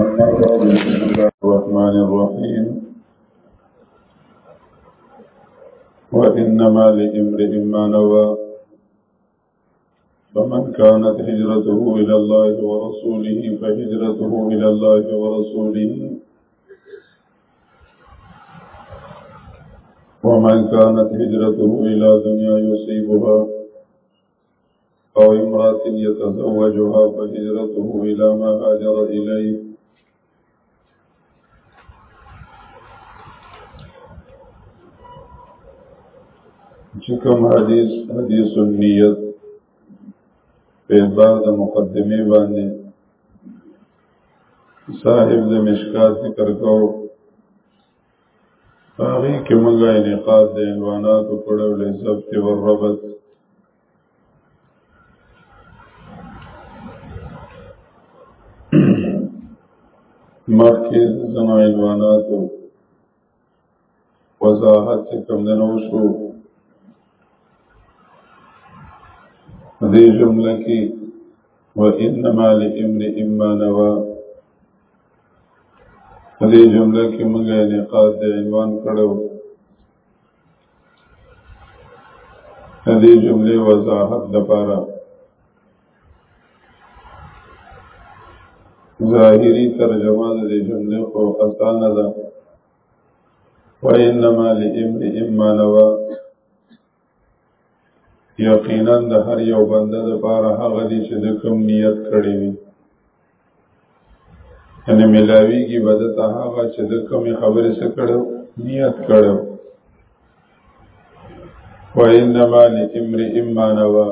أما بسم الله الرحمن الرحيم وإنما لامرئ ما نوى فمن كانت هجرته إلى الله ورسوله فهجرته إلى الله ورسوله ومن كانت هجرته إلى دنيا يصيبها أو امرأة يتزوجها فهجرته إلى ما هاجر إليه چې کوم حدیث حدیث النیت په اعتبار د مقدمه باندې صاحب د مشکات ذکر کوو هغه کې موږ انعقاد د عنوانات او کړه ولې ضبط او ربط مخکې زما عنواناتو وضاحت چې کوم دنه وشو دې جمله کې وانما لامرئ ما نوى په دې جمله کې موږ نقاط د عنوان کړو د دې جملې وضاحت لپاره ظاهری ترجمه د دې جملې خو اسانه ده وانما لامرئ ما نوى یقینا د هر یو بنده د پاره هغه دي چې د کوم نیت کړی وي ان ملاویږي بده ته هغه چې د کوم خبرې څخه کړو نیت کړو وانما لامرئ ما نوى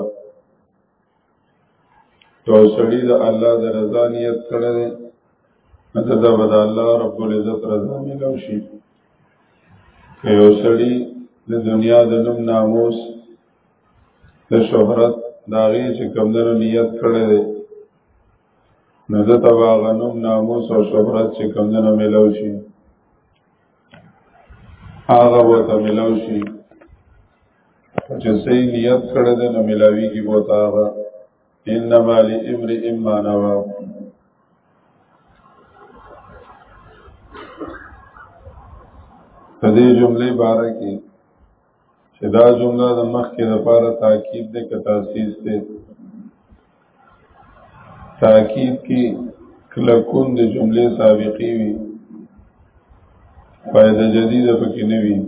تو سړی د الله د رضا نیت کړی دی نته دا به د الله رب العزت رضا ملو شي که یو سړی د دنیا د نوم ناموس د شهرت د هغې چې کمدنو نیت کړی دی نو ده ته به هغه نوم ناموس او شهرت چې کمدنو ملو شي هغه وته ملاو شي چې صحیح نیت کړه دې نه ملاوي کی بوته هغه انما لامر اما نوا په دې جملې باره کې چې دا جمله د مخکې لپاره تاکید ده که تاسیس ده تاکید کې کلکون د جملې سابقې وي فائدہ جدیده پکې نه وي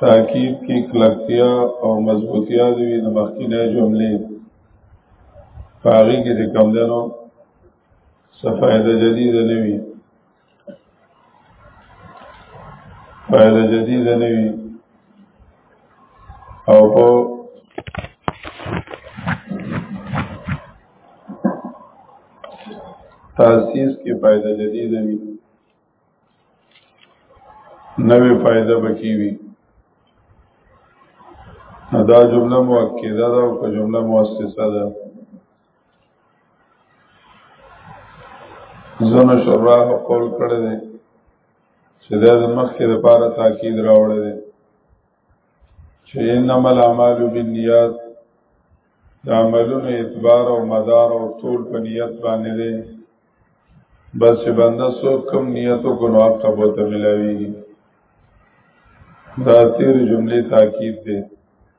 تاکید کې کلکتیا او مضبوطیا د وی د مخکینه جملې پاغي کې د کم دنو صفایده جدید نه وی فائدہ جدید نوی او په تاسیس کې فائدہ جدید وی نوې فائدہ بکی وی دا جمله مؤکده ده او جمله مؤسسه ده زنه شورا په قول کړی دی چې دا د مخکې د پاره تاکید راوړی دی چې انما الاعمال بالنیات د عملونو اعتبار او مدار او ټول په نیت باندې دی بس چې بنده څوک کم نیت او ګناه ته بوته ملاوي دا تیر جملې تاکید دی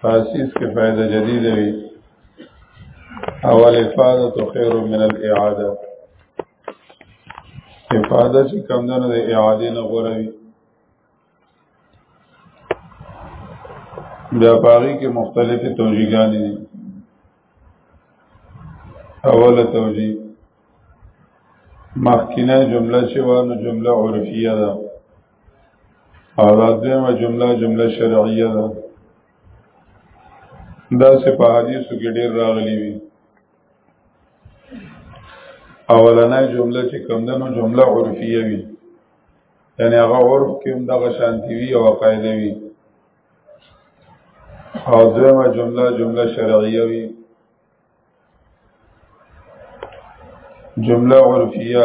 فاسیس کې فائدہ جدید وي اول افاده تو خیر من الاعاده افاده چې کم نه د اعاده نه غوړه وي بیا پاغي کې مختلفې توجیهګانې دي اوله توجیه مخکینه جمله چې وانه جمله عرفیه ده او دا دیمه جمله جمله شرعیه ده دا سه په حدیثو کې ډیر راغلی وي اولنې جمله چې کوم ده نو جمله عرفیه وي یعنی هغه عرف کې هم دغه شانتی وي او قاعده وي او دیمه جمله جمله شرعیه وي جمله عرفیه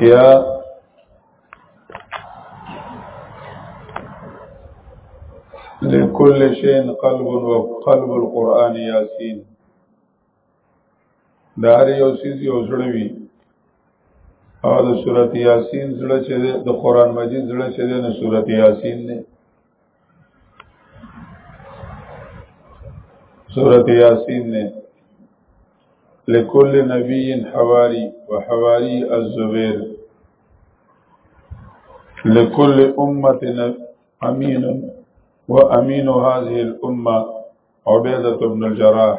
یا لكل شيء قلب وقلب القرآن ياسين دا هر یو سیز یو زړه وی او د سورت یاسین زړه چې د قرآن مجید زړه چې د سورت یاسین نه سورت یاسین نه لكل نبي حواري وحواري الزبير لكل امه امين وامين هذه الامه عبيده بن الجراح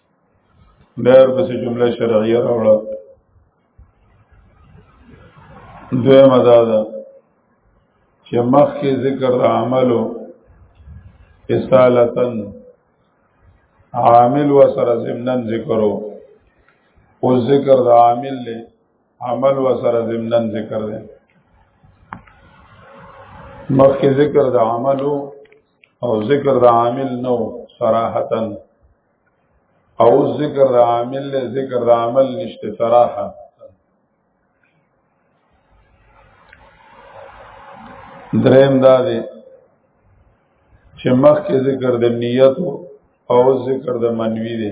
بیا ورپسې جمله شرعیه راوړه دویمه دا ده چې مخکې ذکر د عملو اصالتن عامل و سره ضمنن ذکرو او ذکر د عامل له عمل و سره ضمنن ذکر دی مخکې ذکر د عملو او ذکر د عامل نو صراحتن او ذکر د عامل له ذکر د عمل نشته صراحه دریم دا دی چې مخکې ذکر د نیت او ذکر د منوی دی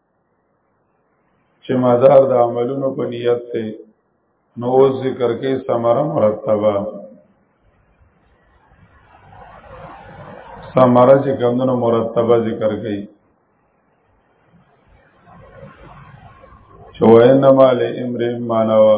چې مدار د عملونو په نیت ته نو ذکر کې ثمره مرتبه ثمره چې کمونو مرتبه ذکر کړي چې وینما لامرئ مانوا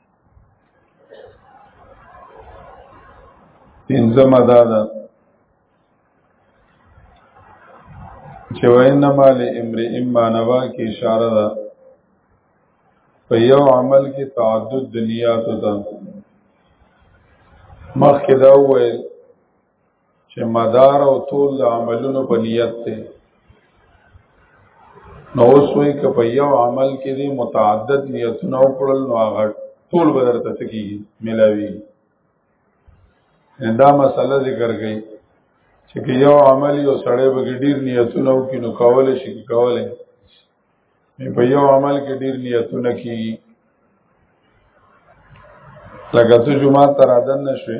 پنځمه دا ده چې وینما لامرئ ما نوا کې اشاره ده په یو عمل کې تعدد دنیات ده مخکې دا وویل چې مدار او طول د عملونو په نیت دی نو اوس وایي که په یو عمل کې دی متعدد نیتونه وکړل نو هغه ټول به درته څه کېږي میلاوي دا مسله ذکر کړي چې که یو عمل یو سړی به ډیر نیتونه وکړي نو کولی شي که کولی په یو عمل کې ډیر نیتونه کېږي لکه ته جمعه ته رادن نه شوې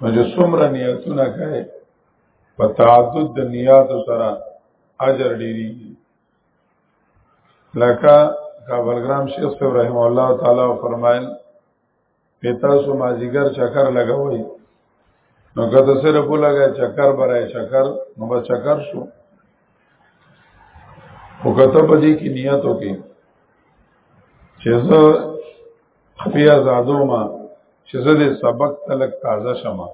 نو چې څومره نیتونه کوي په تعدد د نیاتو سره اجر ډیری لکه کابلګرام شیخ صاحب رحم الله تعالی فرمایل په تاسو مازیګر چکر لګوي نو کته سره په لګا چکر برای چکر نو به چکر شو او کته په دې کې نیت وکي چې زه خپې ازادو ما چې زه دې سبق تلک تازه شمه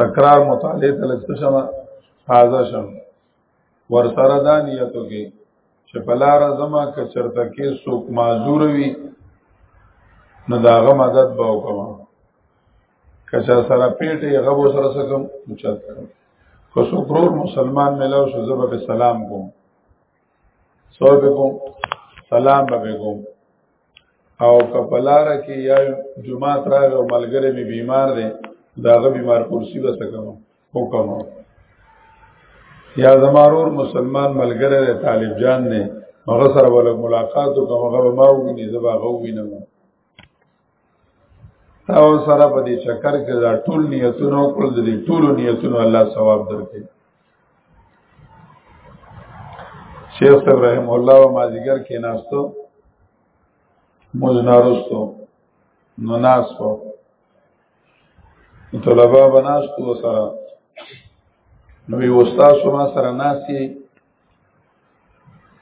تکرار مطالعه تلک شمه تازه شم ور سره دا نیتو کې چې په لار زما که چرته کې څوک معذور وي نو داغه مدد به وکم که چا سره پیټه یې غو سره سکم چاته کو څوک مسلمان ملاو شو زه به سلام کوم سو به کوم سلام به کوم او کپلاره کې یا جمعه تراغه او ملګری می بیمار دی داغه بیمار کرسی به سکم حکم یا زمارور مسلمان ملګری دی طالب جان نه هغه سره ولګ ملاقات او هغه ما وګني زبا غوینم او سره په دې چکر کې دا ټول نیتونه کول دي ټول نیتونه الله ثواب درکړي شیخ ابراهیم الله او مازیګر کې ناستو مزنارستو نو ناس په طلبه بناستو سره نو یو استاد ما سره ناسي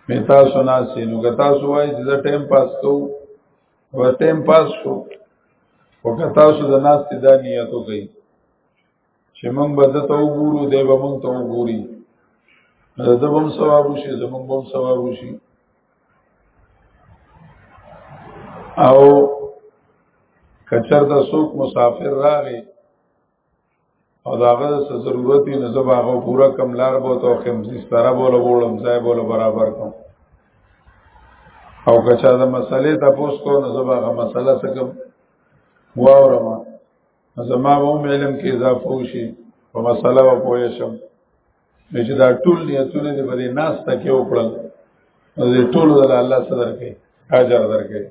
می تاسو ناسي نو که تاسو وایي چې زه ټایم پاس کوم وتیم پاس شو وکتا شو د ناس ته دا نیت وکړي چې موږ به د تو ګورو دی به موږ تو ګوري د بم ثواب شي زموږ بم ثواب شي او کچر د سوق مسافر راغی او دا هغه څه ضرورت یې نه زبا هغه پورا کم لار بو ته خمزي ستاره بوله بولم ځای بوله برابر کوم او کچا دا مسلې ته پوس کو نه زبا هغه مسله څه کوم واورم زما به علم کې اضافه وشي په مسله و پوه شم نو چې دا ټول نیتونه دې په دې ناس ته کې وکړل نو دې ټول د الله صدر کې اجر درکې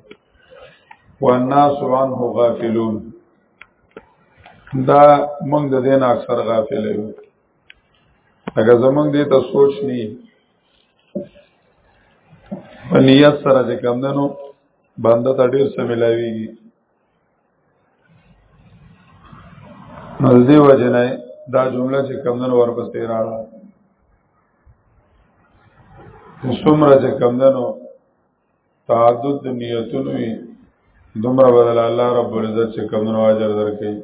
والناس عنه غافلون دا موږ د دین اکثر غافل یو اگر زمونږ دې ته سوچ ني په نیت سره چې کم دنو بنده ته ډیر څه ملاويږي نو دی وجنه دا جمله چې کمندن ورپسې راړه څومره چې کمندنو تعدد نیتونو وي دومره بدل الله رب العزت چې کمندنو اجر درکړي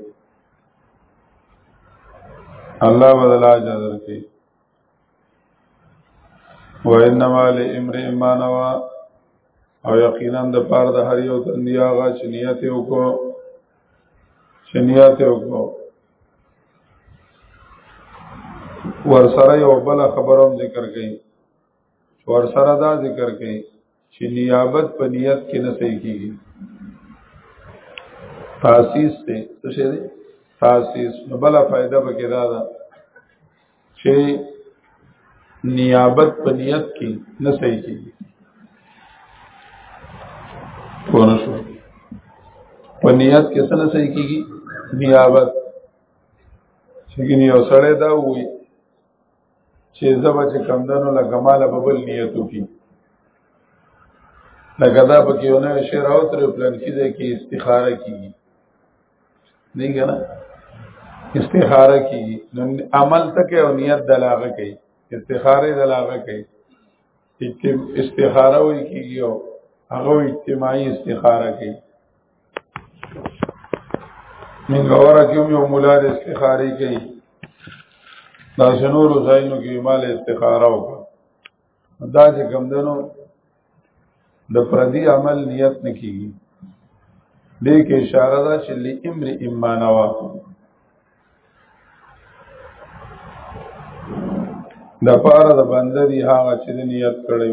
الله بدل اجر درکړي و انما لامرئ ما نوا او یقینا د پار د هر یو تندیاغه چې نیت وکړو چې نیت وکړو ورسره یو بل خبروم ذکر کړي ورسره دا ذکر کړي چې نیابت په نیت کې نه صحیح کیږي تاسیس ته څه شي دی تاسیس نو بل فائدہ پکې دا ده چې نیابت په نیت کې نه صحیح کیږي پونه شو په نیت کې څه نه صحیح کیږي نیابت چې ګنې یو سړی دا وایي چې زبا چې کمدنو لکه مالا ببل نیتو کی لکه دا پکې یو نوی شعر او تر پلان کې دی کې استخاره کیږي دی کنه استخاره کیږي نو عمل تکي او نیت دلاغه کوي استخاره دلاغه کوي استخاره وی کیږي او هغه اجتماعي استخاره کوي من غوره کې یو مولا د استخاري کوي دا شنور زاینو کې مال استخاره وکړه دا چې کم دنو د پردي عمل نیت نکېږي دې کې اشاره ده چې لامر ایمانوا د پاره د بنده دی هغه چې نیت کړی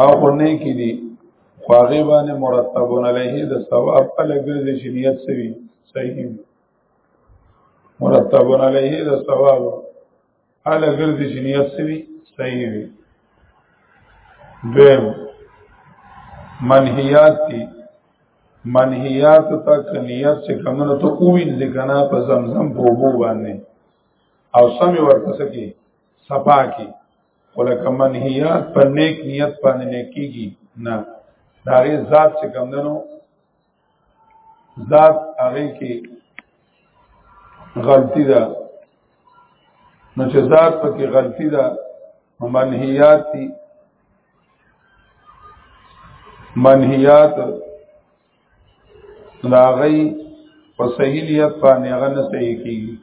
او خونه کې دي خواغه باندې مرتبون علیه د ثواب په لګل د شریعت سوي صحیح مرتبون علیه د ثواب په لګل د شریعت سوي صحیح وي دویم منهیات دي منهیات ته کنیت چې کمنو ته کوین ځکنه په زمزم په وبو باندې او سمې ورته سکی صفا کی ولکه منهیات په نیک نیت باندې نیکیږي نه دا غي ذات چې کوم دنو ذات هغه کې غلطی ده نو چې ذات پکې غلطی ده منهیات دي منهیات دا غي په صحیح نیت باندې هغه نه صحیح کیږي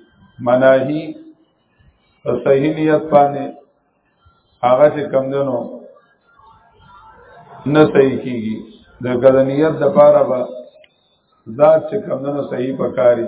مناهی په صحیح نیت باندې هغه چې کم دنو نه صحیح کیږي د ګدنیت د پاره به ذات چې کم دنو صحیح پکاري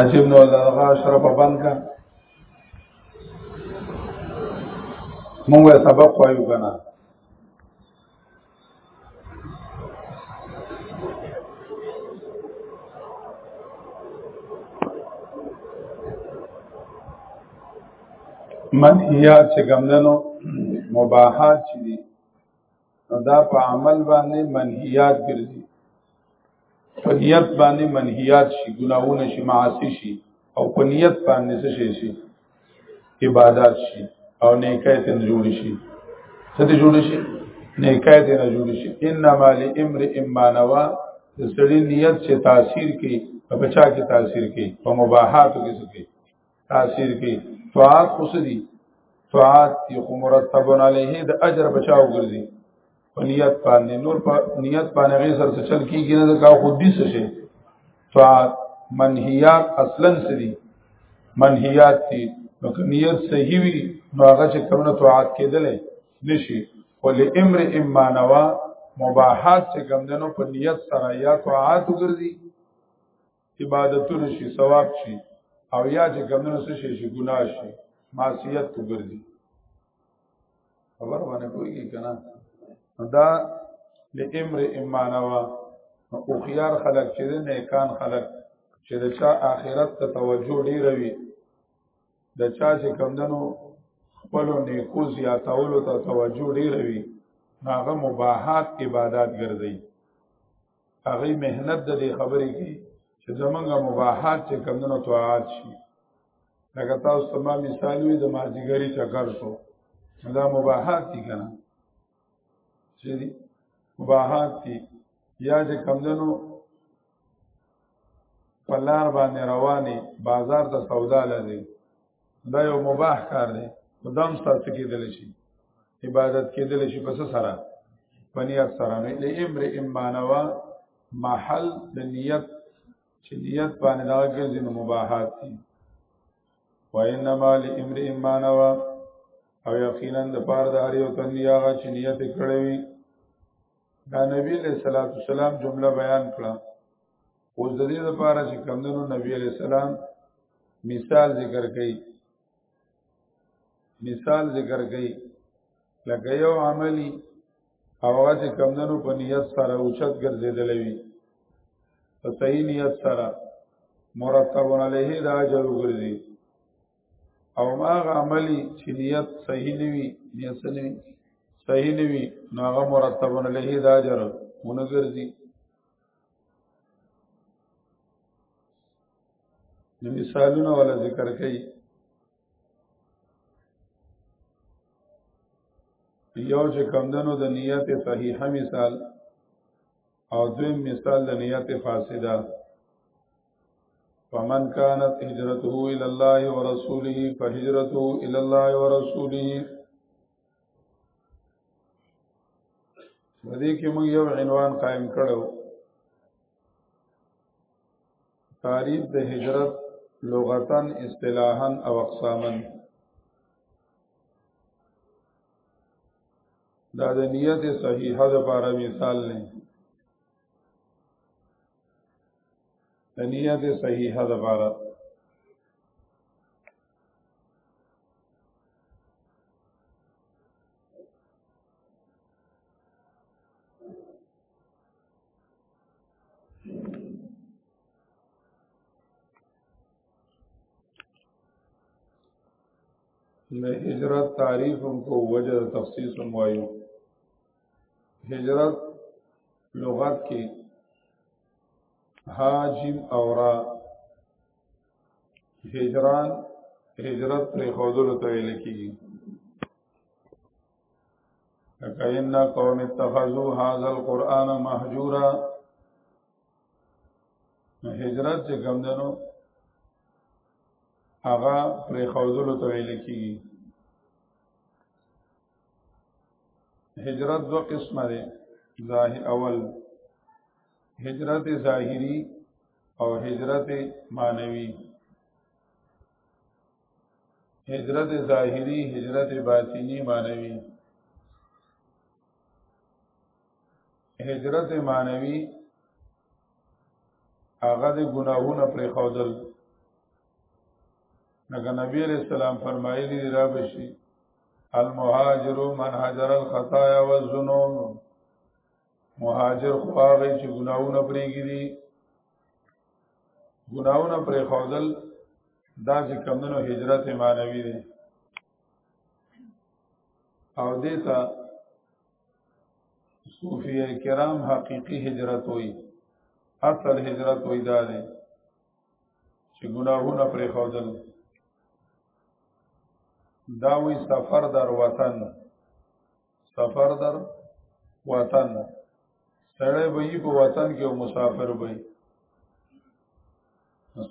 عجیب نو الله اشرف بند کا موږ سبق وایو کنه منهیات چې ګمدنو مباحات چې دي دا په عمل باندې منهیات ګرځي په نیت باندې منهیات شي ګناونه شي معاصی شي او په نیت باندې څه شي شي عبادت شي او نیکه ته جوړ شي څه ته جوړ شي نیکه ته نه جوړ شي انما لامرئ ما نوا د سړي نیت چې تاثیر کوي په بچا کې تاثیر کوي په مباحاتو کې څه کوي تاثیر کوي طاعات خو سدي طاعات یو مرتبون علیه د اجر بچاو ګرځي په نیت باندې نور په نیت باندې غي سر څه چل کیږي نه کا خو دې څه شي طاعات منهیات اصلا سدي منهیات دي نو که نیت صحیح وي نو هغه چې کومه طاعت کېدل نشي ول امر اما نوا مباحات چې کوم دنو په نیت سره یا طاعت وګرځي عبادتونه شي ثواب شي او یا چې ګمنه څه شي شي ګناه شي معصیت وګرځي خبر باندې کوي کنه دا لامر امانوا او خيار خلق چې نه کان خلق چې د چا آخرت ته توجه ډیر وي د چا چې کمندنو خپل نیکو زیاتولو ته توجه ډیر وي هغه مباحات عبادت ګرځي هغه مهنت د دې خبرې کې چې زمونږه مباحات چې کمونو طاعات شي لکه تاسو ته ما مثال وي د مازیګری چکر شو دا مباحات دي کنه چې دي مباحات دي یا چې کمونو پلار باندې رواني بازار ته سودا لري دا یو مباح کار دی نو دا هم ستاسو کېدل شي عبادت کېدل شي پس سره پنیت سره نه لامر امانوا محل د نیت چې نیت باندې دا ګرځي نو مباحات دي وانما لامر امانوا او یقینا د پاره د هر یو تنیا غا چې نیت کړی وي دا نبی له صلوات والسلام جمله بیان کړه خو د دې لپاره چې کمندونو نبی علی السلام مثال ذکر کړي مثال ذکر کړي لکه یو عملی او هغه چې کمندونو په نیت سره اوچت ګرځیدل وي په صحیح نیت سره مرتب علیه دا اجر وګرځي او ما هغه عملی چې نیت صحیح نه وي نیت نه وي صحیح نه وي نو هغه مرتب علیه دا اجر ونګرځي نو مثالونه ولا ذکر کوي یو چې کمدنو د نیت صحیحه مثال او دویم مثال د نیت فاسده فمن كانت هجرته الى الله ورسوله فهجرته الى الله ورسوله دې کې موږ یو عنوان قائم کړو تعریف د هجرت لغتا اصطلاحا او اقساما دا د نیت صحیحه لپاره مثال نه د نیت صحیحه لپاره د هجرت تعریف هم کو وجه د تخصیص هم وایو هجرت لغت کې هاجم اورا هجران هجرت پر خودلو ته ویل کیږي کاین قوم اتخذوا هذا القرآن مهجورا هجرت چې کوم دنو هغه پر خودلو ته ویل کیږي هجرت دو قسمه ده ظاهر اول هجرت ظاهری او هجرت معنوي هجرت ظاهری هجرت باطینی معنوي هجرت معنوي هغه د ګناهونو پر خودل نګه نبی علیہ السلام فرمایلی را بشي المهاجر من هاجر الخطايا والذنوب مهاجر خو هغه چې ګناونه پرېږي دي ګناونه پرې خودل دا چې کمونو هجرت معنوي دی او دیتا صوفیه کرام حقیقی هجرت وی اصل هجرت وی دا دی چې ګناهونه پرې خودل دا وی سفر در وطن سفر در وطن سړی به یې په وطن کې او مسافر به یې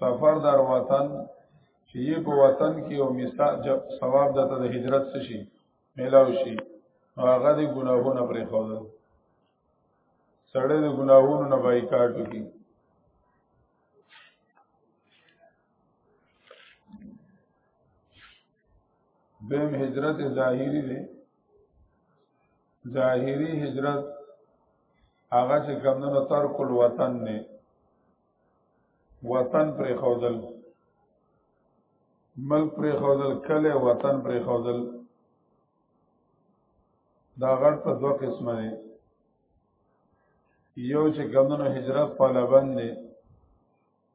سفر در وطن چې یې په وطن کې او مثال جب ثواب دته د هجرت څه شي ملاو شي هغه د ګناهونو پرې خوده سړی د ګناهونو نه بایکاټ وکړي دویم هجرت ظاهری دی ظاهری هجرت هغه چې کمنو ترک الوطن نه وطن پر خوذل ملک پر خوذل کله وطن پر خوذل دا غړ په دوه قسمه دی یو چې کمنو هجرت په لبن دی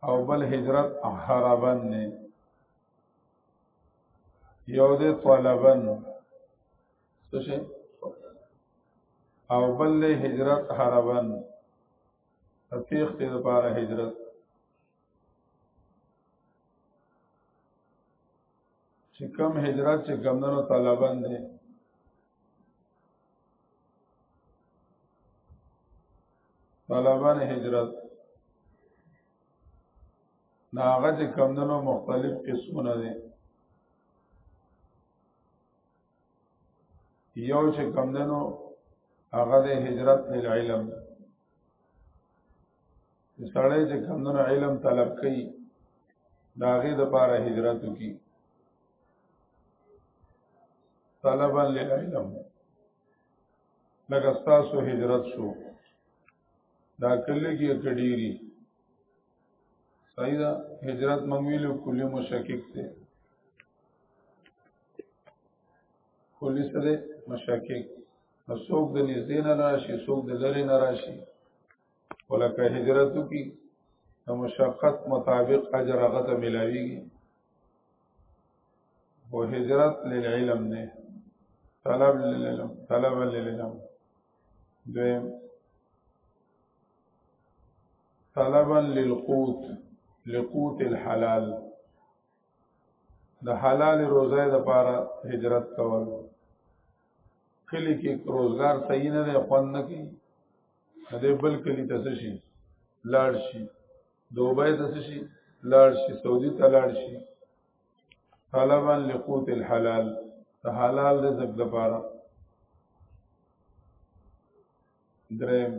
او بل هجرت حربن نه یو دې طلبن څه شي او بل له هجرت حربن تفیق دې لپاره هجرت چې کم هجرت چې کم دنو طالبان دي طالبان هجرت دا هغه چې کمدنو مختلف قسمونه دي یو چې کمدنو هغه د هجرت له علم سړی چې کمدنو علم طلب کوي دا هغه د پاره هجرت کوي طلبا للعلم لکه ستاسو هجرت شو دا کله کې کډيري صحیح ده هجرت منویل کلی مشکک ته کلی سره مشکک نو څوک د نږدې نه راشي څوک د لرې نه راشي ولکه هجرت کی د مشقت مطابق اجر هغه ته ملاويږي او هجرت للعلم نه طلب للعلم طلب للعلم دویم طلبا للقوت لقوت الحلال د حلال روزه د پاره هجرت کول کلی کې روزګار صحیح نه دی خوند نه کوي دې بل کلی ته شي لاړ شي دوبه ته شي لاړ شي سعودي ته لاړ شي طلبا لقوت الحلال ته حلال رزق د پاره درم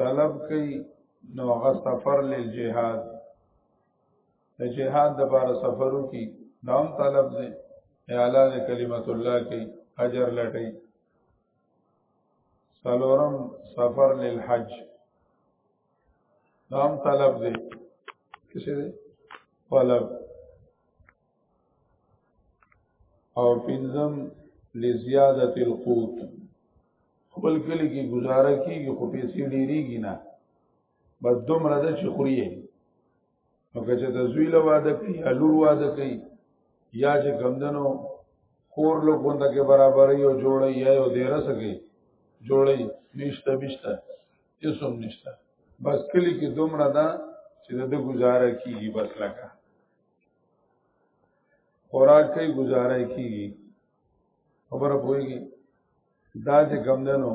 طلب کوي نو هغه سفر للجهاد د جهاد د پاره سفرو کی نام طلب دی اعلی د کلمت الله کی اجر لټي سلورم سفر للحج نام طلب دی کسی دی طلب او پنځم لزیادت القوت خپل کلی کې گزاره کیږي خو پیسې ډیریږي نه بس دومره ده چې خوري نو که چې د زوی له واده کوي یا لور واده کوي یا چې کمدنو کور له غونډه کې برابرې او جوړې یا یو دیره سګي جوړې نشته بشته هیڅ هم نشته بس کلی کې دومره ده چې د گزاره کیږي بس لکه خوراک کوي گزاره کیږي خبره پوهیږي دا چې کمدنو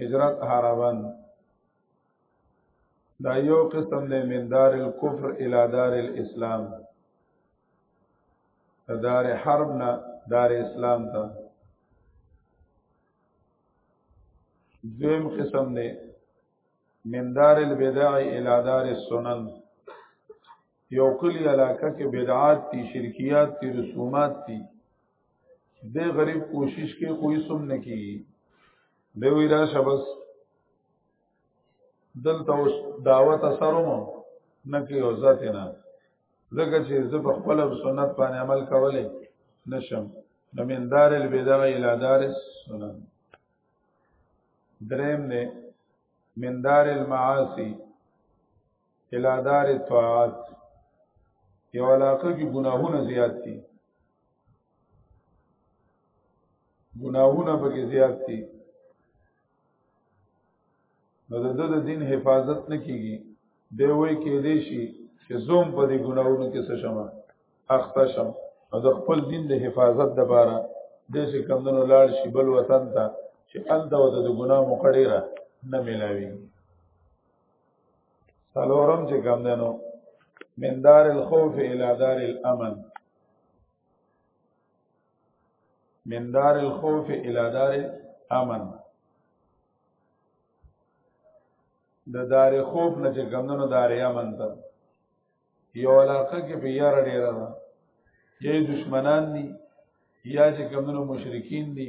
هجرت هاروان دا یو قسم دی من دار الكفر الى دار الاسلام دار حرب نه دار اسلام ته دویم قسم دی من دار البدع الى دار السنن یو کلی علاقه کې بدعات دي شرکیات دي رسومات دي دې غریب کوشش کې کوئی سم نه کی دی وی را شبس دلته اوس دعوت اثرو مو نه کی او ذات نه ځکه چې زه په خپل سنت باندې عمل کولې نشم نو من دار البدع الى دار السنن دریم نه من دار المعاصی الادار طاعات یو علاقه کې ګناهونه زیات دي ګناهونه پکې زیات دي نو د د دین حفاظت نه کیږي دی وای کې دی شي چې زوم په دې ګناهونو کې څه شمه اخته شم او د خپل دین د حفاظت د باره د څه کمندونو لاړ شي بل وطن ته چې ال دا د ګناه مقړې را نه ملاوي سلورم چې کم دنو من دار الخوف الى دار الامن من دار الخوف الى دار الامن د دار خوف نه چې کم دنو دار امن ته یو علاقه کې په یار ډیر ده یی دشمنان دي یا چې کم دنو مشرکین دي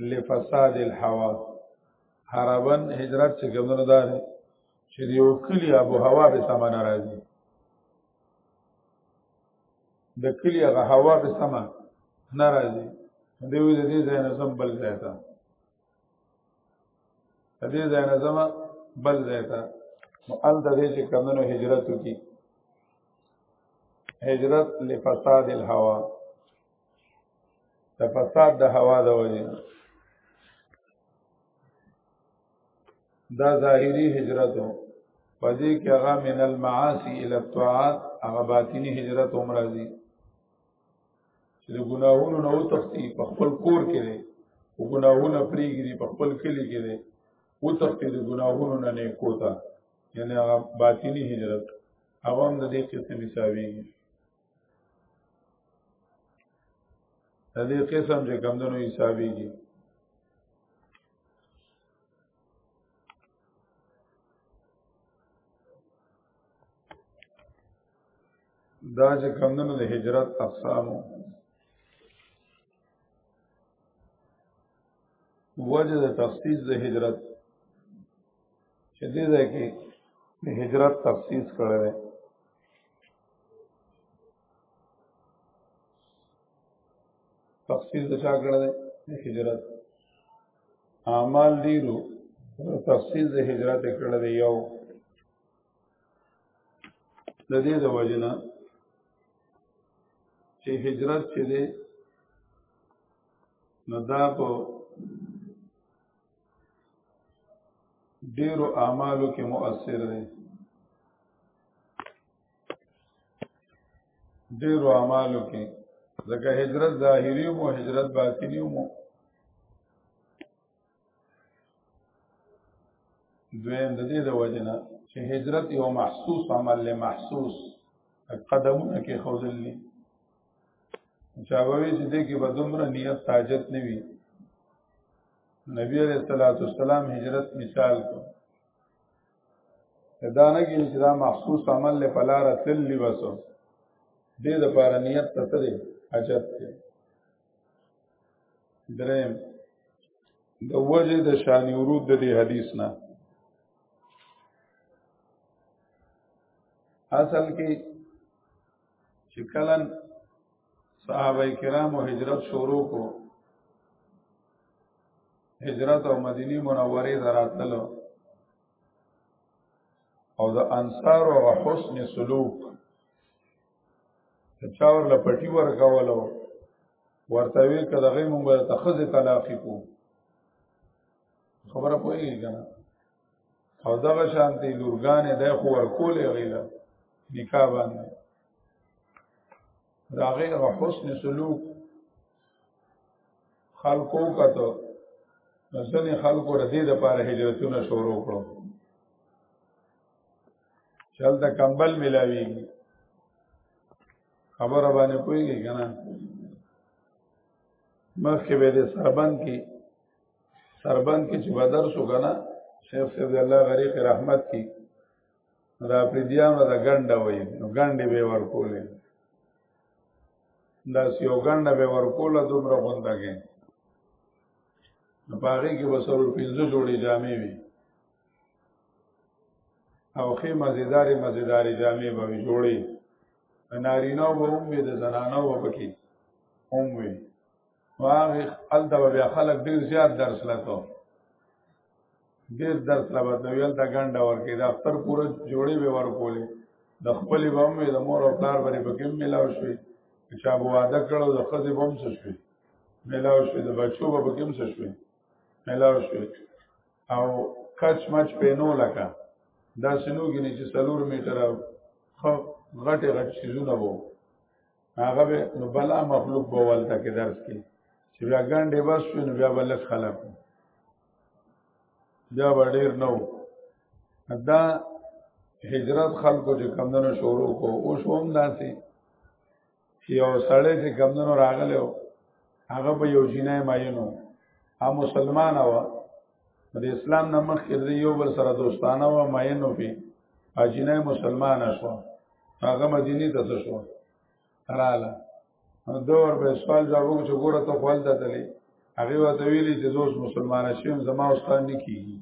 لفساد الهوا حربن هجرت چې ګمنو دار چې یو کلی ابو هوا به سما ناراضي د کلی هغه هوا به سما ناراضي دیو د دې ځای نه زم بل ځای ته د دې ځای نه زم بل ځای ته نو ال د دې چې کمنو هجرت وکي هجرت لفساد الهوا د فساد د هوا د وجې دا ظاهری هجرت په دې کې هغه من المعاصی الی الطاعات هغه باطینی هجرت هم راځي چې د ګناهونو نه وتښتي په خپل کور کې دی او ګناهونه پریږدي په خپل کلی کې دی وتښتي د ګناهونو نه نه کوتا یعنی هغه باطینی هجرت هغه هم د دې قسم حسابېږي د دې قسم چې کمدنو حسابيږي دا چې کمدنو د هجرت اقسامو وجه د تخصیص د هجرت چې دې ځای کې د هجرت تخصیص کړی دی تفسیر د چا کړه ده هجرت اعمال ډیرو تفسیر د هجرت کړه ده یو د دې د وجنه چې هجرت چې ده نو دا په ډیرو اعمالو کې مؤثر دی ډیرو اعمالو کې ځکه هجرت ظاهری او هجرت باطنی مو دویم د دې د وجنه چې هجرت یو محسوس عمل له محسوس قدمونه کې خوذلني چا به وی چې دې کې به دومره نیت تاجت نه وي نبی علیہ الصلوۃ والسلام هجرت مثال کو دا نه کې چې دا مخصوص عمل له پلار تل لبسو دې د پاره نیت تسره حاجت دی درم د وجه د شان ورود د دې حدیث نه اصل کې چې کله صحابه کرامو هجرت شروع کو هجرت او مدینه منوره دراتلو او د انصار او حسن سلوک چاور لپټي ورکولو ورته وی کده غي مونږ ته خزه تلاقی کو خبره پوهیږي کنه او دغه شانتي لورګانې د خو ورکولې غیله نکاح باندې دا غیر حسن سلوک خلقو کته ځنې خلقو ردی د پاره هجرتونه شروع کړو چل دا کمبل ملاوی خبر باندې کوئی کنه مخکې به د سربند کې سربند کې چې بدر سو کنه شیخ صاحب الله غریق رحمت کی دا پردیانو دا ګنده وای نو ګنده به ورکولې دا سیو ګنده به ورکوله دومره غونډه کې نو پاره کې وسرو پینځه جوړې جامې وي او خې مزیداری مزیداری جامې به جوړې نارینه به هم وي د زنانه و پکې هم وي واغه الته بیا خلک ډیر زیات درس لته ډیر درس لبد نو یل دا ګنده ورکې دا اختر پوره جوړې به ورکولې د خپل بم د مور او پلار باندې بګم ملاو شوې چې ابو واده کړو د خزې بم څه شوې ملاو شوې د بچو به بګم څه شوې ملاو شوې او کچ مچ پینو لکه دا شنو کې نه چې سلور میټر خو غټه غټ شیزونه وو هغه به نو بلا مخلوق به ولته کې درس کې چې بیا ګنډې بس شو نو بیا بلک خلق بیا به ډېر نه و دا هجرت خلکو چې کمدنو شروع کو او شو هم داسې چې یو سړی چې کمدنو راغلی و هغه به یو جینای ماینو ا مسلمان و د اسلام نه مخکې د یو بل سره دوستانه و ماینو پی اجینه مسلمان شو هغه مدینی ته شو رااله دور به سوال جواب چې ګوره ته خپل دتلې هغه وته ویلي چې دوست مسلمان شیم زما استاد نه کیږي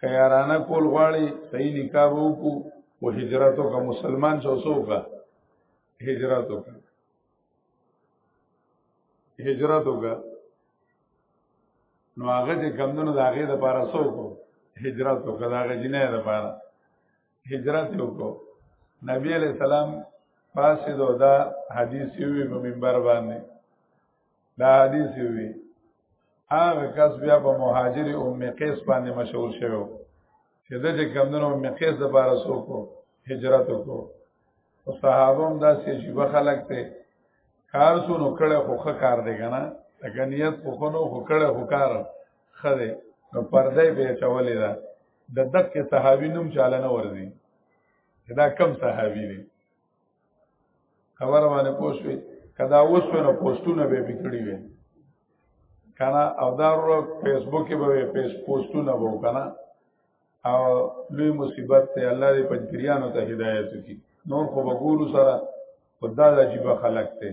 کيارانه کول غواړي صحیح نکاح وکړو او هجرت وکړه مسلمان شو سوګه هجرت وکړه هجرت وکړه نو هغه چې کمدنو د هغې د پاره سو کو هجرت وکړه د هغې جنې د پاره هجرت وکړو نبی علیہ السلام پاسې دو دا حدیث یوی په منبر باندې دا حدیث یوی هغه کس بیا په مهاجر ام قیس باندې مشهور شوی چې د کمدنو ام قیس د پاره سو کو هجرت وکړو او صحابه هم دا سې چې بخلک ته کار سونو کړه خو ښه کار دی کنه لکه نیت خو خو نو خو کړه خو کار ښه دی نو پردې به چولې ده د دکې صحابي نوم چاله نه ورځي دا کم صحابي دی خبر باندې پوښوي کدا اوس نو پوسټونه به پکړی وي کنه او دا ورو فیسبوک کې به پیس پوسټونه وو کنه او لوی مصیبت ته الله دې پنځپیرانو ته هدایت وکړي نور خو وګورو سره خدا د عجیب خلق ته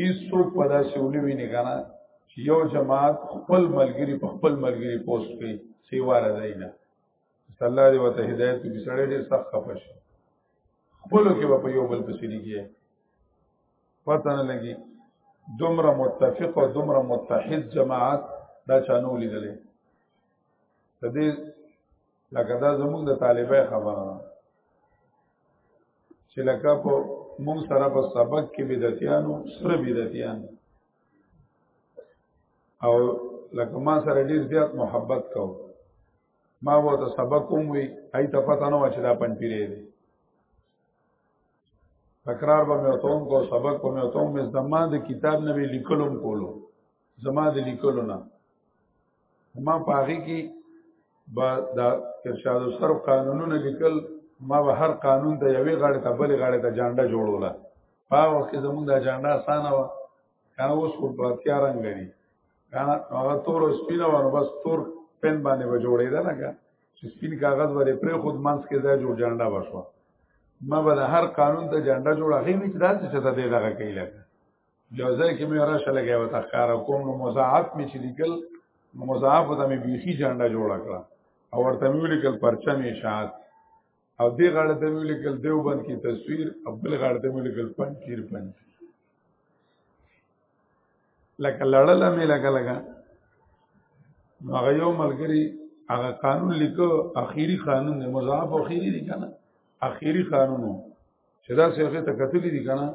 هیڅ څوک په داسې ولې ویني کنه چې یو جماعت خپل ملګری په خپل ملګری پوسټ کوي سیوا راځي نه صلی الله علیه وسلم هدایت کې سړی ډېر سخت خپه شي خپل کې په یو بل پسې لګي پته نه لګي دومره متفق او دومره متحد جماعت دا چانو لیدلې د دې لکه دا زموږ د طالبای خبره ده چې لکه په موږ سره په سبق کې بدعتیانو سره بدعتیان او لکه ما سره ډیر زیات محبت کو ما وو ته سبق کوم وی ای ته پته نه و چې دا پن پیری دی تکرار به مې اتوم کو سبق به مې اتوم مې زما د کتاب نه لیکلم کولو زما د لیکلو نه ما پاغي کې با د ارشاد سر قانونونه لیکل ما به هر قانون ته یوې غاړې ته بلې غاړې ته جانډه جوړوله په وخت کې زمونږ د جانډه اسانه وه کنه اوس خو په اتیا رنګ لري کنه هغه تور او سپین و نو بس تور پن باندې به جوړېده نه که چې سپین کاغذ باندې پرې خود منځ کې ځای جوړ جانډه بشوه ما به د هر قانون ته جانډه جوړه هغې مې چې داسې چې ته دې دغه کوي لکه یو ځای کې مې راشه لګیا و تا کار کوم نو مزاحف مې چې لیکل نو مزاحف ته مې بیخي جنډه جوړه کړه او ورته مې لیکل پرچم اشاعت او دې غاړه ته مې لیکل دیوبند کی تصویر او بل غاړه ته مې لیکل پنځیر پنځ لکه لړل مې لګا لګا هغه یو ملګری هغه قانون لیکو اخیری قانون دی مضاعف اخیری دی کنه اخیری قانونو چې دا څه هغه ته کتلی دی کنه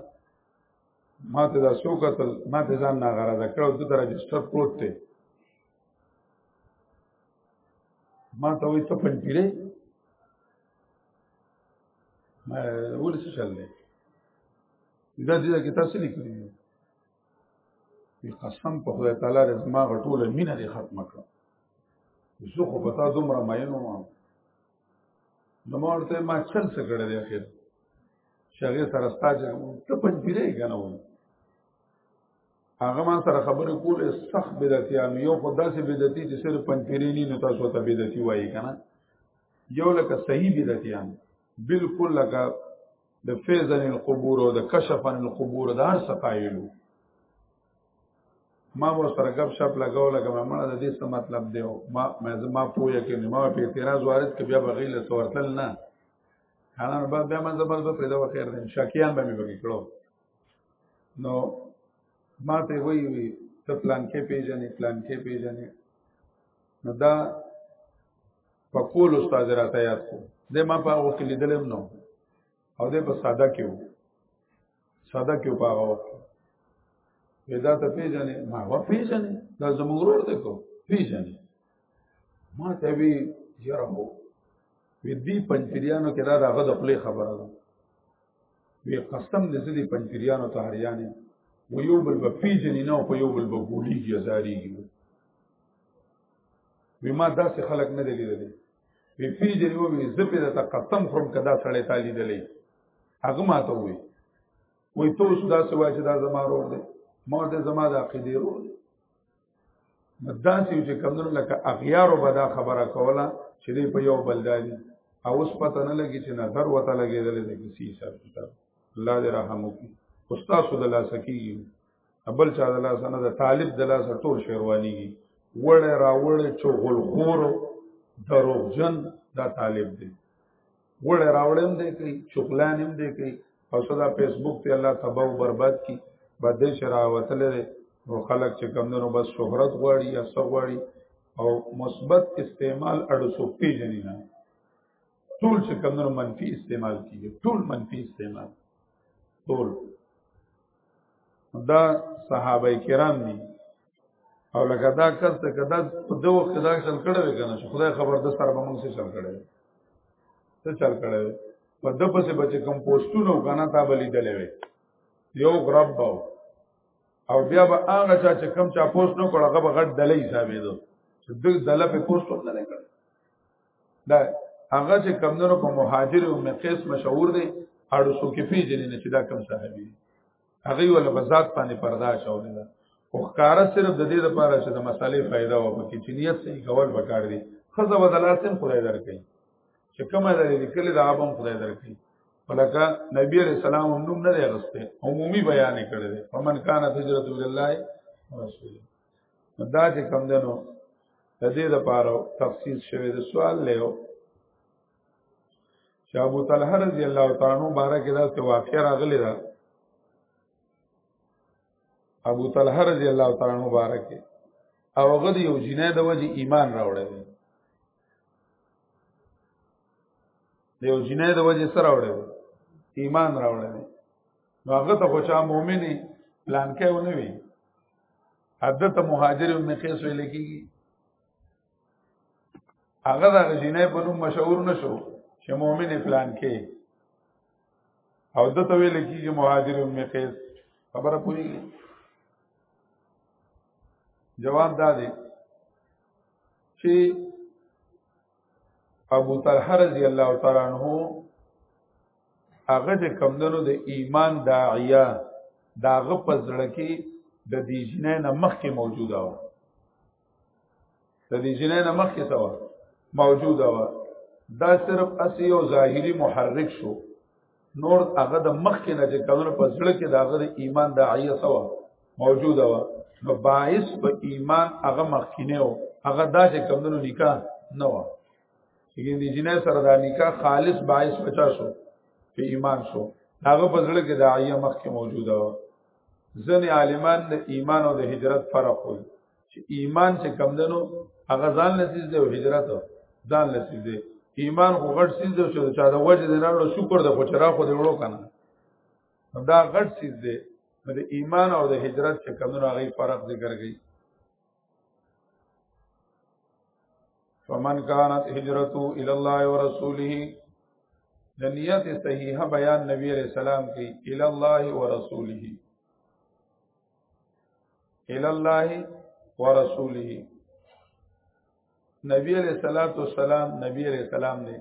ما ته دا سو قتل ما ته ځان نه غره دا کړو د رجستر پروت ته ما ته وې ته پن پیره ما ول څه چل دی دا دې کې تاسو لیکلی دی قسم په خدای تعالی رز ما غټوله مینه دې ختمه کړه زه خو پتا دومره مینه وم نو ما ورته ما چل څه کړی دی اخر چې هغې سره ستا جامو ته پنجپیری که نه وم هغه ما سره خبرې کولې سخت بدعتي یم یو خو داسې بدعتي چې صرف پنجپیری نه نو تاسو ته بدعتي وایي که نه یو لکه صحیح بدعتي یم بلکل لکه د فیضن القبور او د کشفن القبور د هر څه قایلو ما مو سره غب شپ لگاو لګا ما مړه د دې څه مطلب دی ما ما زما پوهه کې نه ما په اعتراض وارد کې بیا بغیله سورتل نه حالا به بیا ما زبر زو پیدا وخیر دین شکیان به مې بګی کړو نو ما ته وی وی ته پلان کې پیژنې پلان کې پیژنې نو دا په کول استاد راته یاد کو د ما په وخت لیدلم نو او د په ساده کې وو ساده کې په هغه وخت پیدا ته پیژنې ما و پیژنې دا زموږ ورور دی کو پیژنې ما ته وی یاره هو وی دی پنځپیریانو کې دا دغه د خپل خبره ده وی قسم دې دې پنځپیریانو ته هریانې و یو بل په پیژنې نه په یو بل په ګولې کې زاريږي وی ما داسې خلک نه دی لیدلې وی پیژنې و وی زه په تا قسم خورم کدا سړی تا لیدلې هغه ماته وي وای ته اوس دا سوای چې دا زما رور دی ما ته زما د عقیدې رور دی مدا چې چې کمنو لکه اغیارو به دا خبره کوله چې دی په یو بل دی او اوس پته نه لګي چې نظر وته لګېدل دی کسی حساب کتاب الله دې رحم وکړي استاد صلی الله سکی ابل چا د لاسه نه د طالب د لاسه ټول شیروانی وړه راوړه چغل خور دروغجن دا طالب دی ګوړه راوړم دې کوي چوکلان هم دې کوي او صدا فیسبوک ته الله تباہ او برباد کی بده شراوتل لري او خلک چې کمندونو بس شهرت غواړي یا څه غواړي او مثبت استعمال اړو سو پیژنې نه ټول چې کمندونو منفي استعمال کیږي ټول منفي استعمال ټول دا صحابه کرام دي او لکه دا کس ته کدا په دوه وخت دا چل کړه وی کنه خدای خبر د سره به موږ څه چل کړه څه چل کړه په د پسې بچ کم پوسټونو کنه تا بلی دلې وی یو غرب باو او بیا به هغه چا چې کم چا پوسټ نو کړه هغه به غټ دلې حسابې دو چې د دله په پوسټ هم نه کړ دا هغه چې کمندونو په مهاجر او مقیس مشهور دي اړو سو کې پیژنې نه چې دا کم صاحب دي هغه ول بزاد باندې پردا چولې ده او ښکارا صرف د دې لپاره چې د مسالې فائدہ و پکې چې نیت صحیح کول وکړ دي خزه بدلاتن خدای درکې چې کومه د لیکل د عابم خدای درکې ولکه نبی علیہ السلام هم نوم نه دی غسته عمومي بیان کړی دی فمن کان هجرت لله رسول دا چې کم دنو د دې لپاره تفصیل شوی د سوال له چې ابو طلحه رضی الله تعالی عنہ بارک دا څه واقعا راغلی دا ابو طلحه رضی الله تعالی عنہ بارک او هغه د یو جنې د وجه ایمان راوړی دی د یو جنې د وجه سره راوړی دی ایمان راوړی دی نو هغه ته خو چا مؤمنی پلان کې ونه وی حدته مهاجر ابن قیس ویل کیږي هغه د جنې په نوم مشهور نشو چې مؤمن پلان کې او د ته ویل کېږي مهاجر ام قیس خبره پوری جواب دا دی چې ابو طلحه رضی الله تعالی عنہ هغه د کمندونو د ایمان داعیه داغه پزړه کې د دې جنې نه مخکې موجوده و د دې جنې نه مخکې تا موجوده و دا صرف اسی او ظاهری محرک شو نور هغه د مخکې نه چې کمنو په ځړه کې داغه د ایمان د عیه سوا موجوده و نو باعث په ایمان هغه مخکینه و هغه دا چې کمنو نکاح نه و چې دې جنې سره دا نکاح خالص باعث بچا شو په ایمان شو هغه په ځړه کې د عیه مخکې موجوده و ځنې عالمان د ایمان او د هجرت فرق وي چې ایمان چې کم دنو هغه ځان لسیز دی او هجرت ځان لسیز دی ایمان خو غټ سیز دی چې چا د وجه د نړو شکر د خو چر خو دی وړو کنه دا غټ سیز دی د ایمان او د هجرت چې کم دنو هغه فرق ذکر کړي فمن كانت هجرته الى الله ورسوله د نیت صحیحه بیان نبی علیہ السلام کی الی الله ورسوله الی الله ورسوله نبی علیہ الصلوۃ والسلام نبی علیہ السلام نے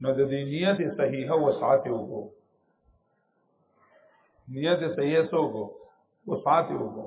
نو د دې نیت صحیحه وسعت وکړو نیت صحیحه سو کو وسعت وکړو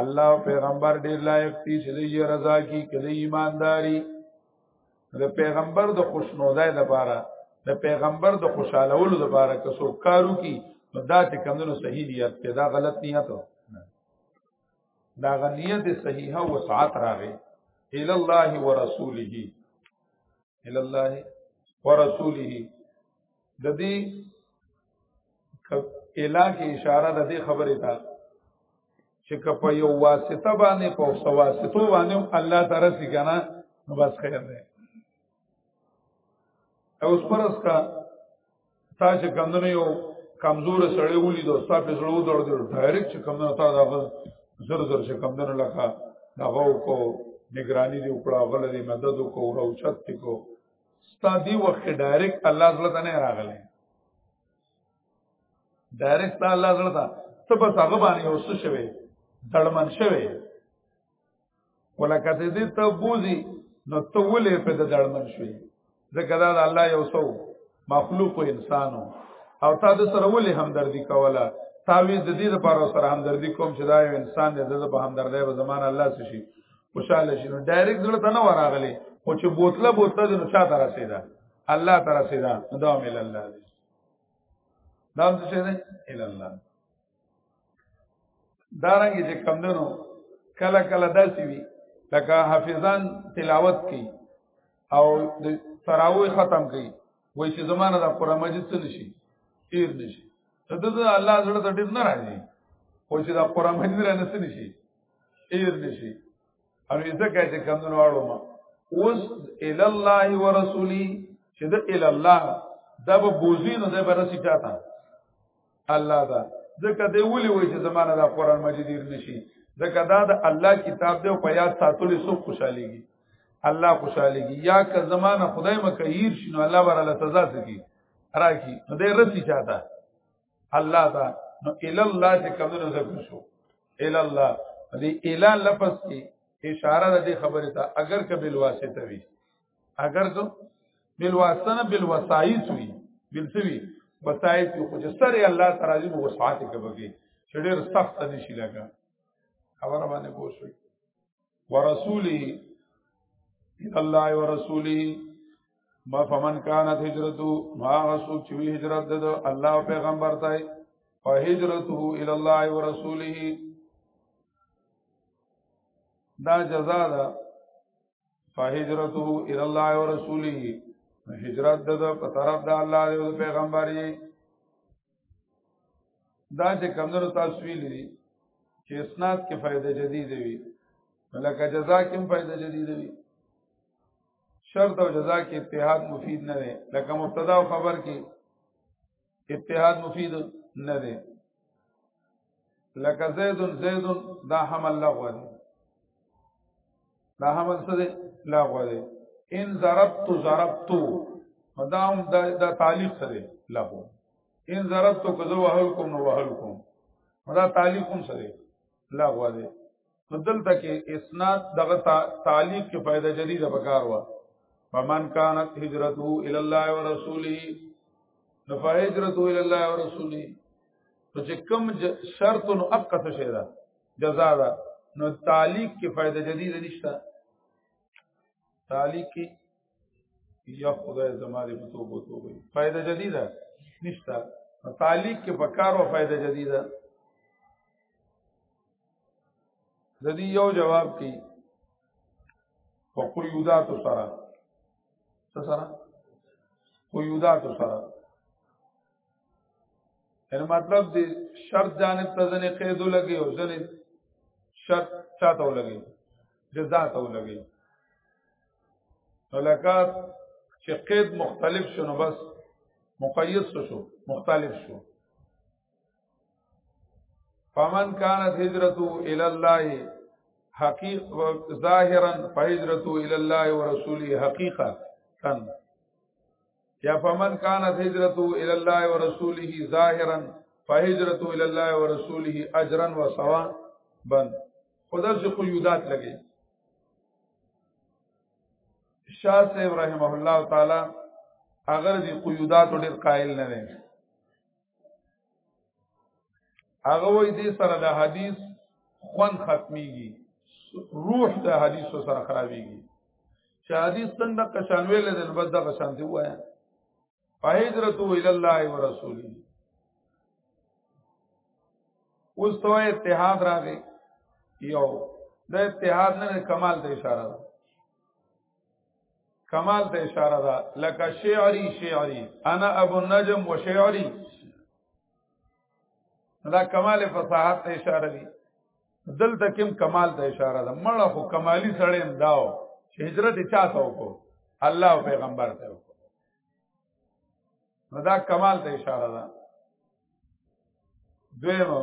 الله او پیغمبر ډیر لایق دي چې دی رضا کی کلی ایمانداری د پیغمبر د خوشنودای لپاره د پیغمبر د خوشالولو لپاره که څوک کارو کی نو دا چې کمونو صحیح نیت ته دا غلط نیت و دا غنیت صحیحه وسعت راغی الی الله ورسوله الى الله ورسوله د دې اله کې اشاره د دې خبرې ته چې که په یو واسطه باندې په واسطو باندې الله تعالی سي کنه نو بس خیر دی اوس پرس کا تاسو کمنه یو کمزور سړی ولي دوه تاسو په زړه ودر دی ډایرکټ چې کمنه تا دا زر زر چې کمنه لکه دا غو کو نگرانی دی وکړه غل دی مدد کو او چت کو ستا دی وخت ډایرکټ الله زړه ته نه راغلی ډایرکټ الله زړه ته ته بس هغه باندې اوسه شوی دړمن شوی ولکه دې ته بوزي نو ته ولې په د دړمن شوې ځکه دا د الله یو څو مخلوق او انسانو او تا د سره ولې همدردي کوله تاوی د دې لپاره سره همدردي کوم چې دا یو انسان دی د په همدردۍ په زمان الله څه شي خوشاله شي نو ډایرکټ زړه ته نه وراغلي او چې بوتله بوتله د نو چاته رسیدا الله تعالی رسیدا دا مل الله دا څه شي دی الا الله دارنګ چې کم دنو کله کله داسې وي لکه حافظان تلاوت کوي او د تراوی ختم کوي وای چې زمانه د قران مجید څه نشي ایر نشي ته د الله زړه ته ډیر نه راځي خو چې د قران مجید را نس نشي ایر نشي او ځکه چې کم دنو اړو ما اوس ال الله ورسولي چې د ال الله دا به بوزي نو دا به رسي چاته الله دا ځکه دی ولي وای چې زمانه دا قران مجید ډیر نشي ځکه دا د الله کتاب دی او په یاد ساتلې سو خوشاليږي الله خوشاليږي یا که زمانه خدای مکهیر شنو الله وراله سزا سکی راکی نو دې رسی چاته الله دا نو ال الله چې کمنو ذکر شو ال الله دې ال لفظ کې اشاره ده خبره ته اگر که بل واسطه وي اگر څو بل واسنه بل وسایس وی بل سوی وسایس خو چې سره الله تعالی به وسعت کوي چې ډېر سخت دي شي لګا خبره باندې پوښوي ورسوله الله ورسوله ما فمن كانت هجرته ما غسو چې هجرت د الله پیغمبر ته او هجرته الى الله ورسوله دا جزاء ده فهجرته الى الله ورسوله هجرت د په طرف د الله او پیغمبري دا چې کمنو تاسو ویلي چې اسناد کې فائدہ جدید وي لکه جزاء کې فائدہ جدید وي شرط او جزاء کې اتحاد مفید نه دی لکه مبتدا او خبر کې اتحاد مفید نه دی لکه زید زید دا حمل لغوه دی دا حمل څه دی لغوه دی ان ضربت ضربت دا هم دا تعلیق سره لغوه ان ضربت کو زو وهل کوم نو وهل کوم دا تعلیق هم سره لغوه دی نو دلته کې اسناد دغه تعلیق کې فائدہ جديده پکار و فمن كانت هجرته الى الله ورسوله نو فهجرته الى الله ورسوله نو چې کوم شرط نو اقص شي دا جزاء دا نو تعلیق کې فائدہ جديده نشته تعلیق کې یا خدای زماره په توبه توبه فائدہ جديده نشته تعلیق کې پکار و فائدہ جديده د دې یو جواب کی په قیودات سره څه سره قیودات سره ان مطلب دې شرط جانب ته ځنې قید لګي او ځنې شرط چاته لګي جزا ته لګي ملکات چې قید مختلف شونه بس مقید شو مختلف شو فمن كانت هجرته الى الله حقیق ظاهرا فهجرته الى الله ورسوله حقیقتا یا فمن كانت هجرته الى الله ورسوله ظاهرا فهجرته الى الله ورسوله اجرا وثوابا بند خدا سے قیودات لگے شاہ صاحب رحمه الله تعالی اگر دی قیودات ډیر قائل نه نه هغه وې دې سره د حدیث خوان ختميږي روح د حدیث سره خرابيږي چې حدیث څنګه کشانوي له دې بس دغه شانتي وایا فهجرت الى الله ورسوله اوس ته اتحاد راغی یو د اتحاد نه کمال ته اشاره ده کمال ته اشاره ده لکه شعری شعری انا ابو النجم و شعری دا کمال فصاحت ته اشاره دي دلته کوم کمال ته اشاره ده مړه خو کمالی سړی انداو چې هجرت چا ته وکړو الله او پیغمبر ته وکړو دا کمال ته اشاره ده دویمه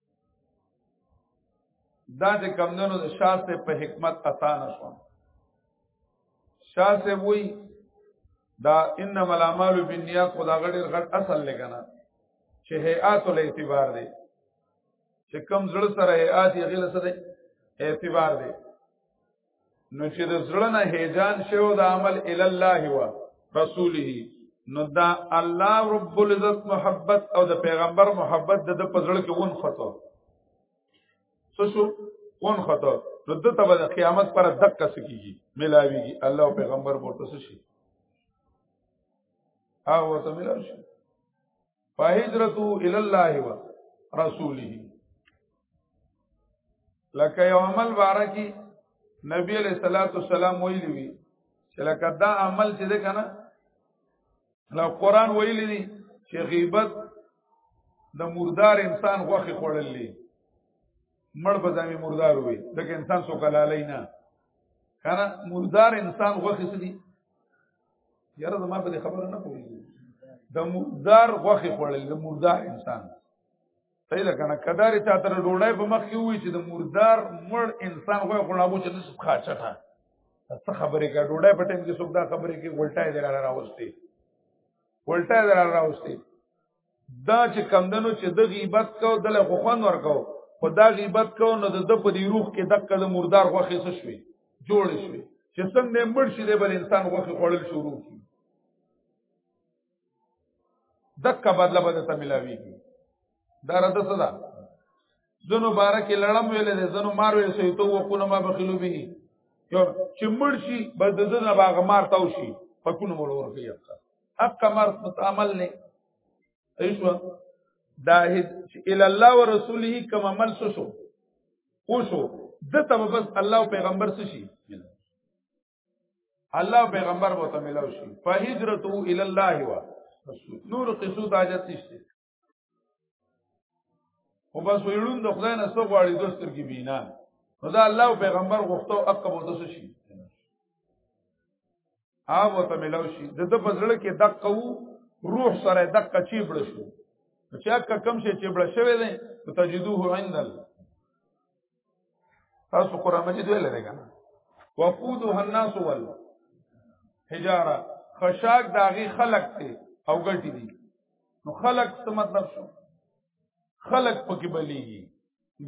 دا چې کمندونو د شاسته په حکمت اسانه شو شاسته وای دا انما الاعمال بالنیات خدا غړي غټ اصل لګنه چې هيئات له اعتبار دی چې کم زړه سره هيئات یې غل سره اعتبار دی نو چې د زړه نه هیجان شوی د عمل ال الله و رسوله نو دا الله رب العزت محبت او د پیغمبر محبت د په زړه کې ون خطو څه شو ون خطو نو د ته د قیامت پر دقه سکیږي ملاویږي الله او پیغمبر ورته شي هغه ورته ملاوي شي فهجرته الى الله ورسوله لکه یو عمل بارکی نبی علیہ الصلوۃ والسلام ویلی وی چې لکه دا عمل چې ده کنه نو قران ویلی دی چې غیبت د مردار انسان غوخه خړلې مړ په ځامي مردار وي دغه انسان سو کلالای نه کنه مردار انسان غوخه سدي یاره زما په خبره نه پوهیږي د مردار غوخي خوړل د مردار انسان صحیح ده کنه کدارې چا تر ډوړای په مخ کې وی چې د مردار مړ انسان غوخي خوړل ابو چې د سب خاچه تا څه خبرې کا ډوړای په ټیم کې سب دا خبرې کې ولټای دی را راوستي ولټای دی را راوستي دا چې کمدنو چې د غیبت کو د له خوان ورکو په دا غیبت کو نو د په دی روح کې دغه د مردار غوخه څه شوي جوړ شوي چې څنګه مړ شي د بل انسان غوخه خوړل شروع کی دغه بدله بدله ملاوي کی دا رد څه ده زنو بارک لړم ویل دي زنو مار ویل سي تو وقونه ما بخلو به یو چې مړ شي بس د زنه باغ مار تاو شي پکونه مړ ورکی یقه حق مار متعامل نه ایشوا داهد ال الله ورسوله کما عمل سو اوسو د ته بس الله پیغمبر څه شي الله پیغمبر وته ملو شي فهجرته ال الله وا نور قصو د حاجت نشته او بس ویړون د خدای نه څو غواړي دوستر کې بینا نو دا الله او پیغمبر غوښتو اقا بو تاسو شي او وته ملو شي د د بزړه کې دقه وو روح سره دقه چی بړ شو چې اکا کم شي چې بړ شوی دی تجدوه عندل تاسو قران مجید ویل نه کنه وقودها الناس وال حجاره خشاک داغي خلق ته او ګټي دي نو خلق څه مطلب شو خلق پکې بلیږي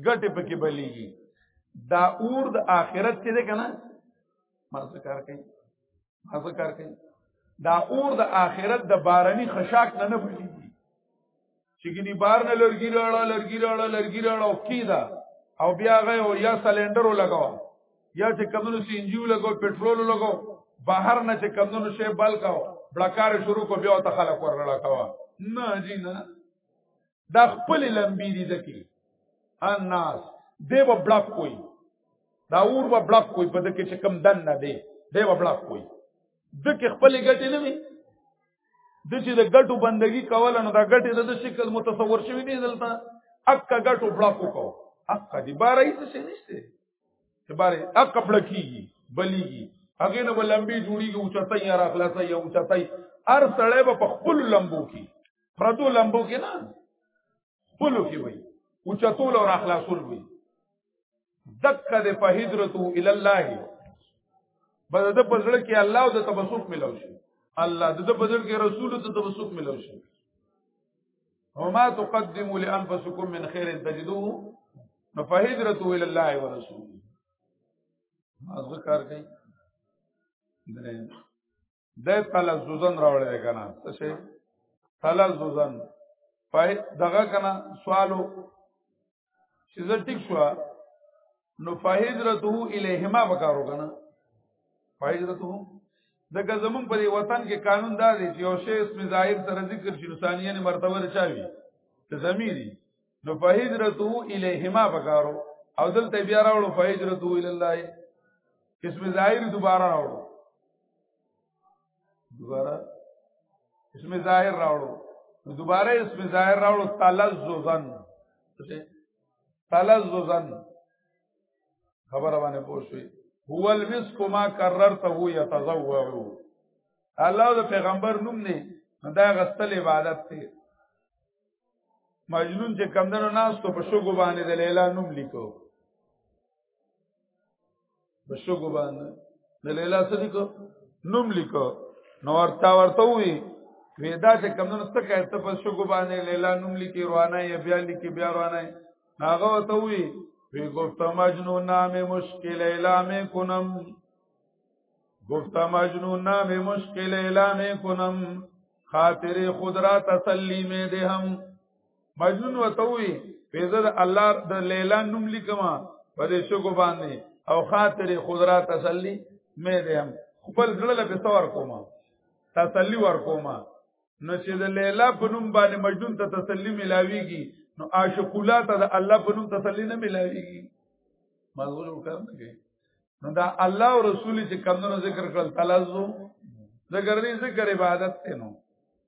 ګټه پکې بلیږي دا اور د آخرت کې ده کنه مرز کار کوي هغه کار کوي دا اور د آخرت د بارني خشاک نه نه بلی چې ګني بار نه لرګي راړه لرګي راړه لرګي راړه او کیدا او بیا غي او یا سلندر لګاو یا چې کمونو سي انجیو لګاو پټرول لګاو بهر نه چې کمونو شی بل کاو بلکار شروع کو بیا ته خلک ورلړه کاوه نه جی نه دا خپل لمبي دي ځکه الناس دی به بلاک کوي دا اور به بلاک کوي په دکې چې کم دن نه دی دی به بلاک کوي دکې خپل ګټې نه وي د چې د ګټو بندگی کوله نو دا ګټې د شکل متصور شوی دی دلته اکا ګټو بلاک وکاو اکا دی بارای څه نشته تباره اق کپړه کیږي بلیږي هغه نه لمبي جوړیږي او چتای یا راخلاصه یا او چتای ار سړی په خپل لمبو کې پردو لمبو کې نه خپل کې وي او چتول او راخلاصول وي دکه د فهدرتو ال الله بده د پزړه کې الله او د تبسط ملو شي الله د پزړه کې رسول ته تبسط ملو شي وما تقدموا لانفسكم من خير تجدوه فهجرته الى الله ورسوله ما ذکر کوي درې د تلزوزن راوړل دی کنه څه شي تلزوزن پای دغه کنه سوالو چې زه ټیک شو نو فهجرته الیهما وکارو کنه فهجرته دغه زمون په وطن کې قانون دا دی چې یو شی اسم ظاهر سره ذکر شي نو ثانیه نه مرتبه رچاوي ته زميري نو فهجرته الیهما وکارو او دلته بیا راوړو فهجرته الی الله اسم ظاهر دوباره راوړو دوباره اسم ظاهر راوړو دوباره اسم ظاهر راوړو تلززن تلززن خبره باندې پوښوي هو المسك ما قررته يتزوع الله د پیغمبر نوم نه دا غستل عبادت دی مجنون چې کمدنو ناس ته په شګو باندې د لیلا نوم لیکو په شګو باندې د لیلا څه لیکو نوم لیکو نو ورته ورته وی ودا چې کمونو څه کوي ته په شګو باندې لیلا نوم لیکي روانه یا بیا لیکي بیا روانه هغه ته وی وی گفت مجنون نام مشکل لیلا می کنم گفت مجنون نام مشکل لیلا می کنم خاطر خود را تسلی می دهم مجنون وته وی پیزه د الله د لیلا نوم لیکما په دې شګو باندې او خاطر خضرا تسلی مې دې هم خپل زړه له پسور کوما تسلی ور کوما نو چې د لیلا په نوم باندې مجنون ته تسلی ملاويږي نو عاشقولا ته د الله په نوم تسلی نه ملاويږي مزغول وکړم نه نو دا الله او رسول چې کمونو ذکر کړل تلازو ذکر دې ذکر عبادت ته نو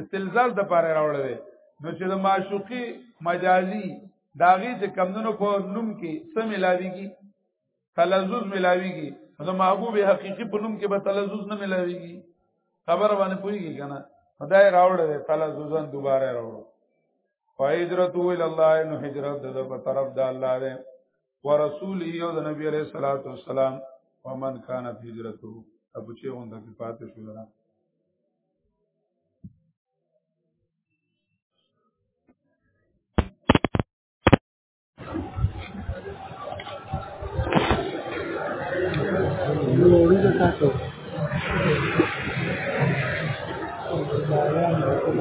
استلزال د پاره راوړل دی نو چې د معشوقي مجازي داغي چې کمندونو په نوم کې سم ملاويږي تلذذ ملاويږي د محبوب حقيقي په نوم کې به تلذذ نه ملاويږي خبر باندې پويږي کنه خدای راوړل دی تلذذن دوباره راوړل فهجرت الى الله نو هجرت د طرف د الله دی ورسوله او د نبی عليه الصلاه والسلام ومن كان في هجرته ابو چې غونډه کې پاتې شو نه Glory to God.